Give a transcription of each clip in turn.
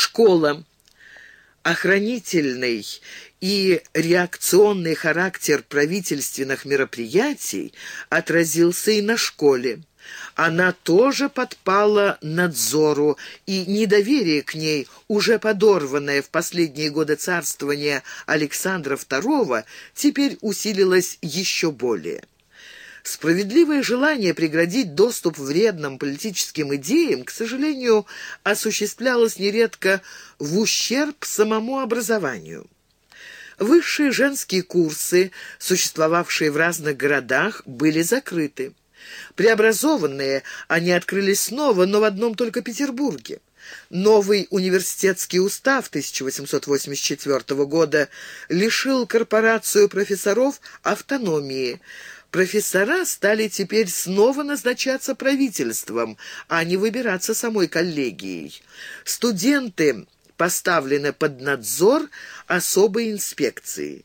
Школа. Охранительный и реакционный характер правительственных мероприятий отразился и на школе. Она тоже подпала надзору, и недоверие к ней, уже подорванное в последние годы царствования Александра II, теперь усилилось еще более. Справедливое желание преградить доступ вредным политическим идеям, к сожалению, осуществлялось нередко в ущерб самому образованию. Высшие женские курсы, существовавшие в разных городах, были закрыты. Преобразованные они открылись снова, но в одном только Петербурге. Новый университетский устав 1884 года лишил корпорацию профессоров автономии. Профессора стали теперь снова назначаться правительством, а не выбираться самой коллегией. Студенты поставлены под надзор особой инспекции.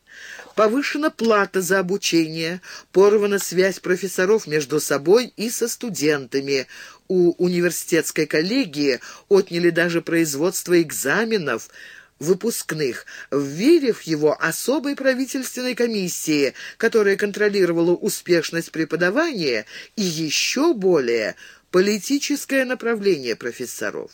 Повышена плата за обучение, порвана связь профессоров между собой и со студентами. У университетской коллегии отняли даже производство экзаменов, выпускных, вверив его особой правительственной комиссии, которая контролировала успешность преподавания и еще более политическое направление профессоров.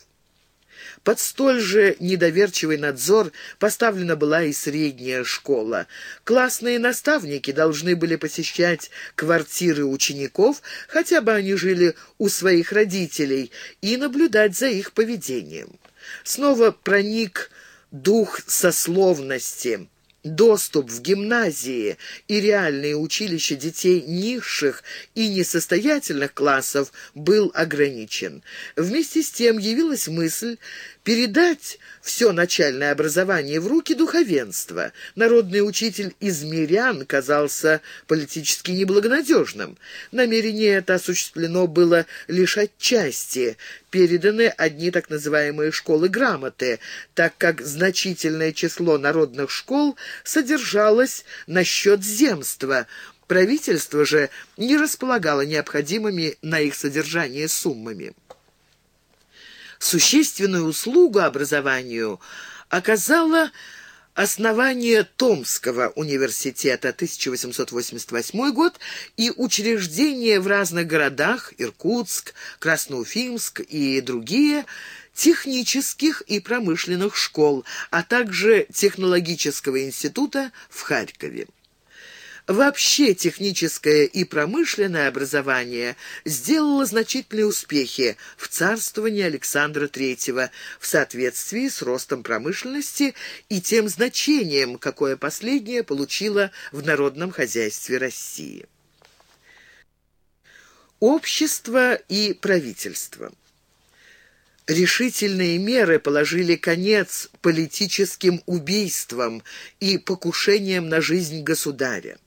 Под столь же недоверчивый надзор поставлена была и средняя школа. Классные наставники должны были посещать квартиры учеников, хотя бы они жили у своих родителей, и наблюдать за их поведением. Снова проник дух сословности – Доступ в гимназии и реальные училища детей низших и несостоятельных классов был ограничен. Вместе с тем явилась мысль передать все начальное образование в руки духовенства. Народный учитель из мирян казался политически неблагонадежным. Намерение это осуществлено было лишь отчасти. Переданы одни так называемые школы грамоты, так как значительное число народных школ содержалось на счет земства. Правительство же не располагало необходимыми на их содержание суммами существенную услугу образованию оказало основание Томского университета 1888 год и учреждения в разных городах Иркутск, Красноуфимск и другие технических и промышленных школ, а также технологического института в Харькове. Вообще техническое и промышленное образование сделало значительные успехи в царствовании Александра III в соответствии с ростом промышленности и тем значением, какое последнее получило в народном хозяйстве России. Общество и правительство решительные меры положили конец политическим убийствам и покушениям на жизнь государя.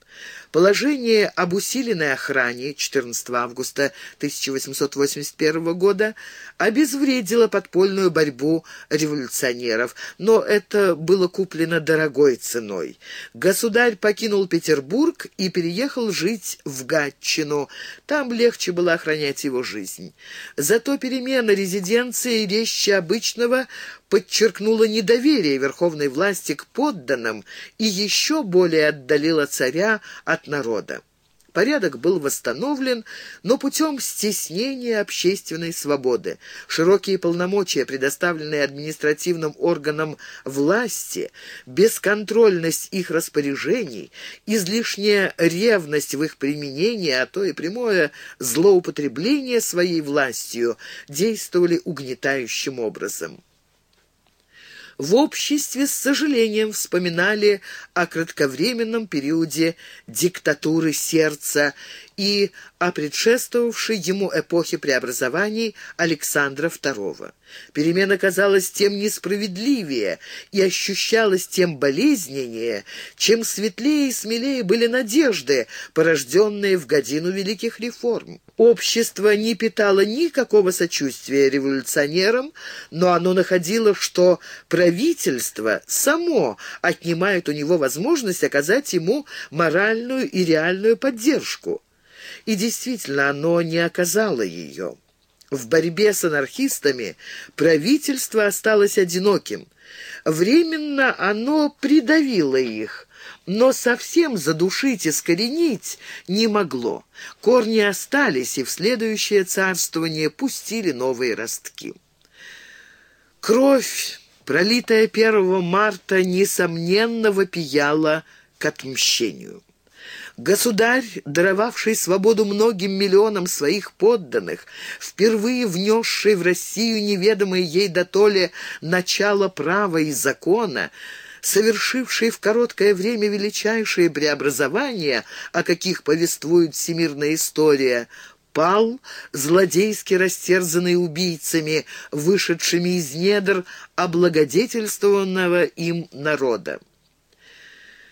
Положение об усиленной охране 14 августа 1881 года обезвредило подпольную борьбу революционеров, но это было куплено дорогой ценой. Государь покинул Петербург и переехал жить в Гатчину. Там легче было охранять его жизнь. Зато перемена резиденции резче обычного подчеркнула недоверие верховной власти к подданным и еще более отдалила царя от народа. Порядок был восстановлен, но путем стеснения общественной свободы. Широкие полномочия, предоставленные административным органам власти, бесконтрольность их распоряжений, излишняя ревность в их применении, а то и прямое злоупотребление своей властью действовали угнетающим образом в обществе с сожалением вспоминали о кратковременном периоде диктатуры сердца и о предшествовавшей ему эпохе преобразований Александра II. Перемена казалась тем несправедливее и ощущалась тем болезненнее, чем светлее и смелее были надежды, порожденные в годину великих реформ. Общество не питало никакого сочувствия революционерам, но оно находило, что правительство само отнимает у него возможность оказать ему моральную и реальную поддержку. И действительно, оно не оказало ее. В борьбе с анархистами правительство осталось одиноким. Временно оно придавило их, но совсем задушить и скоренить не могло. Корни остались, и в следующее царствование пустили новые ростки. Кровь, пролитая 1 марта, несомненно вопияла к отмщению. Государь, даровавший свободу многим миллионам своих подданных, впервые внесший в Россию неведомое ей дотоле начало права и закона, совершивший в короткое время величайшие преобразования, о каких повествует всемирная история, пал, злодейски растерзанный убийцами, вышедшими из недр облагодетельствованного им народа.